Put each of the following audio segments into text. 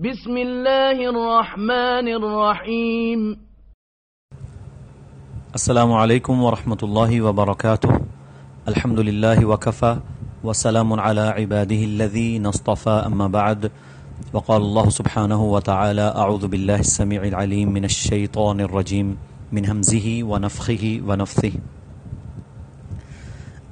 بسم الله الرحمن الرحيم السلام عليكم ورحمة الله وبركاته الحمد لله وكفى وسلام على عباده الذين اصطفى أما بعد۔ وقال الله سبحانه وتعالى أعوذ بالله السميع العليم من الشيطان الرجيم من همزه ونفخه ونفثه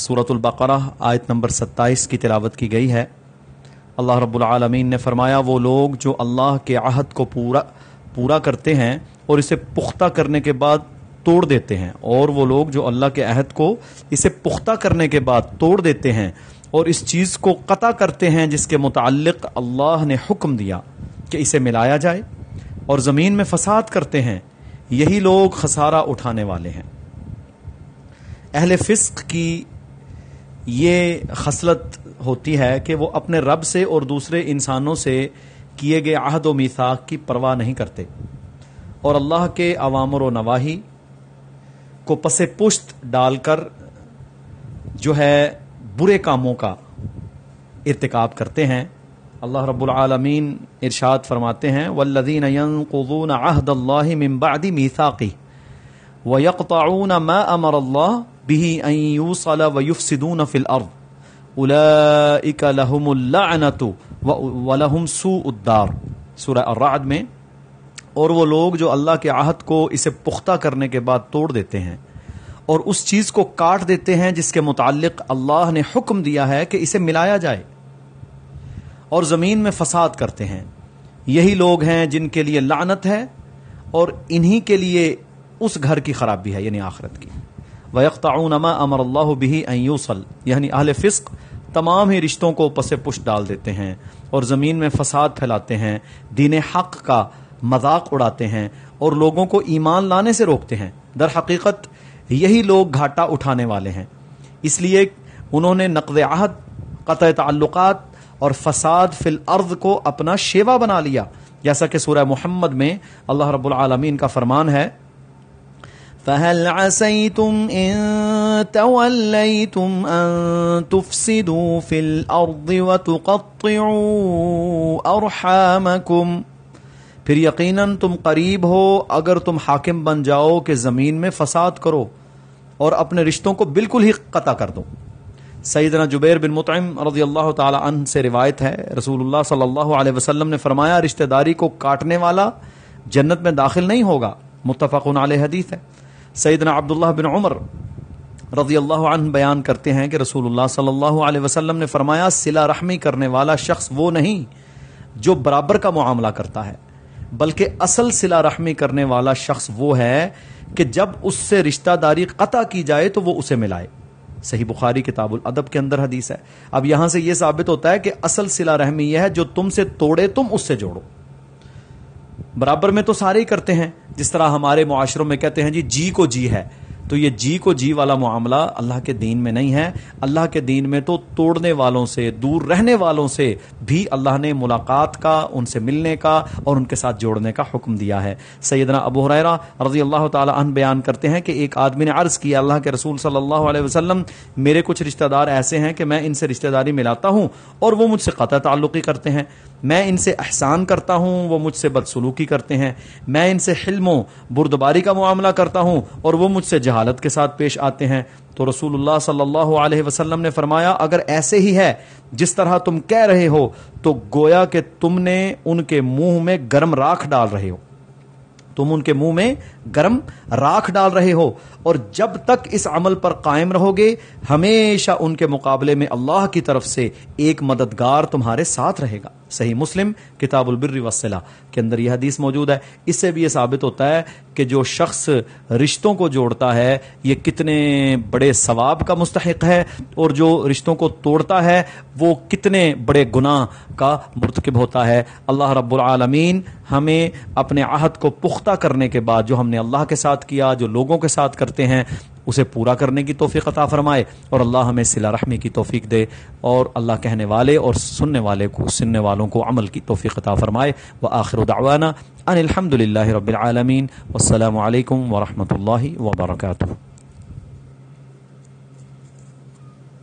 سورة البقرہ آیت نمبر ستائیس کی تلاوت کی گئی ہے۔ اللہ رب العالمین نے فرمایا، وہ لوگ جو اللہ کے عہد کو پورا پورا کرتے ہیں اور اسے پختہ کرنے کے بعد توڑ دیتے ہیں، اور وہ لوگ جو اللہ کے عہد کو اسے پختہ کرنے کے بعد توڑ دیتے ہیں اور اس چیز کو قطع کرتے ہیں جس کے متعلق اللہ نے حکم دیا کہ اسے ملایا جائے اور زمین میں فساد کرتے ہیں۔ یہی لوگ خسارہ اٹھانے والے ہیں۔ اہل فسق کی یہ خصلت ہوتی ہے کہ وہ اپنے رب سے اور دوسرے انسانوں سے کیے گئے عہد و میثاق کی پرواہ نہیں کرتے۔ اور اللہ کے عوامر و نواحی کو پس پشت ڈال کر جو ہے برے کاموں کا ارتکاب کرتے ہیں۔ اللہ رب العالمین ارشاد فرماتے ہیں والذین ينقضون عہد اللہ من بعد میثاقی ويقطعون ما امر اللہ به ان يوصل ويفسدون في الارض اولئک لهم اللعنة ولهم سوء الدار. سورہ الرعد میں، اور وہ لوگ جو اللہ کے عہد کو اسے پختہ کرنے کے بعد توڑ دیتے ہیں اور اس چیز کو کاٹ دیتے ہیں جس کے متعلق اللہ نے حکم دیا ہے کہ اسے ملایا جائے اور زمین میں فساد کرتے ہیں. یہی لوگ ہیں جن کے لیے لعنت ہے اور انہی کے لیے اس گھر کی خرابی ہے یعنی آخرت کی. وَيَقْطَعُونَ مَا أَمَرَ اللَّهُ بِهِ أَن يُوصَلْ۔ یعنی اہل فسق تمام ہی رشتوں کو پس پش ڈال دیتے ہیں اور زمین میں فساد پھیلاتے ہیں، دین حق کا مذاق اڑاتے ہیں اور لوگوں کو ایمان لانے سے روکتے ہیں۔ در حقیقت یہی لوگ گھاٹا اٹھانے والے ہیں۔ اس لیے انہوں نے نقد عہد، قطع تعلقات اور فساد فی الارض کو اپنا شیوا بنا لیا۔ جیسا کہ سورہ محمد میں اللہ رب العالمین کا فرمان ہے فهل عسيتم إن توليتم أن تفسدوا في الأرض وتقطعوا أرحامكم؟ پھر یقیناً تم قریب ہو اگر تم حاکم بن جاؤ کہ زمین میں فساد کرو اور اپنے رشتوں کو بالکل ہی قطع کر دو۔ سیدنا جبیر بن مطعم رضی اللہ تعالی عنہ سے روایت ہے، رسول اللہ صلی اللہ علیہ وسلم نے فرمایا، رشتہ داری کو کاٹنے والا جنت میں داخل نہیں ہوگا۔ متفق علیہ حدیث ہے۔ سیدنا عبداللہ بن عمر رضی اللہ عنہ بیان کرتے ہیں کہ رسول اللہ صلی اللہ علیہ وسلم نے فرمایا، سلا رحمی کرنے والا شخص وہ نہیں جو برابر کا معاملہ کرتا ہے، بلکہ اصل سلا رحمی کرنے والا شخص وہ ہے کہ جب اس سے رشتہ داری قطع کی جائے تو وہ اسے ملائے۔ صحیح بخاری کتاب الادب کے اندر حدیث ہے۔ اب یہاں سے یہ ثابت ہوتا ہے کہ اصل سلا رحمی یہ ہے، جو تم سے توڑے تم اس سے جوڑو۔ برابر میں تو سارے ہی کرتے ہیں۔ جس طرح ہمارے معاشروں میں کہتے ہیں جی جی کو جی ہے۔ تو یہ جی کو جی والا معاملہ اللہ کے دین میں نہیں ہے۔ اللہ کے دین میں تو توڑنے والوں سے، دور رہنے والوں سے بھی اللہ نے ملاقات کا، ان سے ملنے کا اور ان کے ساتھ جوڑنے کا حکم دیا ہے۔ سیدنا ابو حریرہ رضی اللہ تعالی عنہ بیان کرتے ہیں کہ ایک آدمی نے عرض کیا، اللہ کے رسول صلی اللہ علیہ وسلم، میرے کچھ رشتہ دار ایسے ہیں کہ میں ان سے رشتہ داری ملاتا ہوں اور وہ مجھ سے قطع تعلقی کرتے ہیں۔ میں ان سے احسان کرتا ہوں، وہ مجھ سے بدسلوکی کرتے ہیں۔ میں ان سے حلم و بردباری کا معاملہ کرتا ہوں اور وہ مجھ سے جہالت کے ساتھ پیش آتے ہیں۔ تو رسول اللہ صلی اللہ علیہ وسلم نے فرمایا، اگر ایسے ہی ہے، جس طرح تم کہہ رہے ہو، تو گویا کہ تم نے ان کے منہ میں گرم راکھ ڈال رہے ہو۔ تم ان کے منہ میں گرم راکھ ڈال رہے ہو۔ اور جب تک اس عمل پر قائم رہو گے، ہمیشہ ان کے مقابلے میں اللہ کی طرف سے ایک مددگار تمہارے ساتھ رہے گا۔ صحیح مسلم، کتاب البر وسلہ کے اندر یہ حدیث موجود ہے۔ اس سے بھی یہ ثابت ہوتا ہے کہ جو شخص رشتوں کو جوڑتا ہے، یہ کتنے بڑے ثواب کا مستحق ہے، اور جو رشتوں کو توڑتا ہے، وہ کتنے بڑے گناہ کا مرتکب ہوتا ہے۔ اللہ رب العالمین ہمیں اپنے عہد کو پختہ کرنے کے بعد جو ہم نے اللہ کے ساتھ کیا، جو لوگوں کے ساتھ کرتے ہیں اسے پورا کرنے کی توفیق عطا فرمائے اور اللہ ہمیں سلا رحمی کی توفیق دے اور اللہ کہنے والے اور سننے والے کو، سننے والوں کو عمل کی توفیق عطا فرمائے۔ وہ آخر دعوانا ان الحمد للہ رب العالمین۔ والسلام علیکم ورحمۃ اللہ وبرکاتہ۔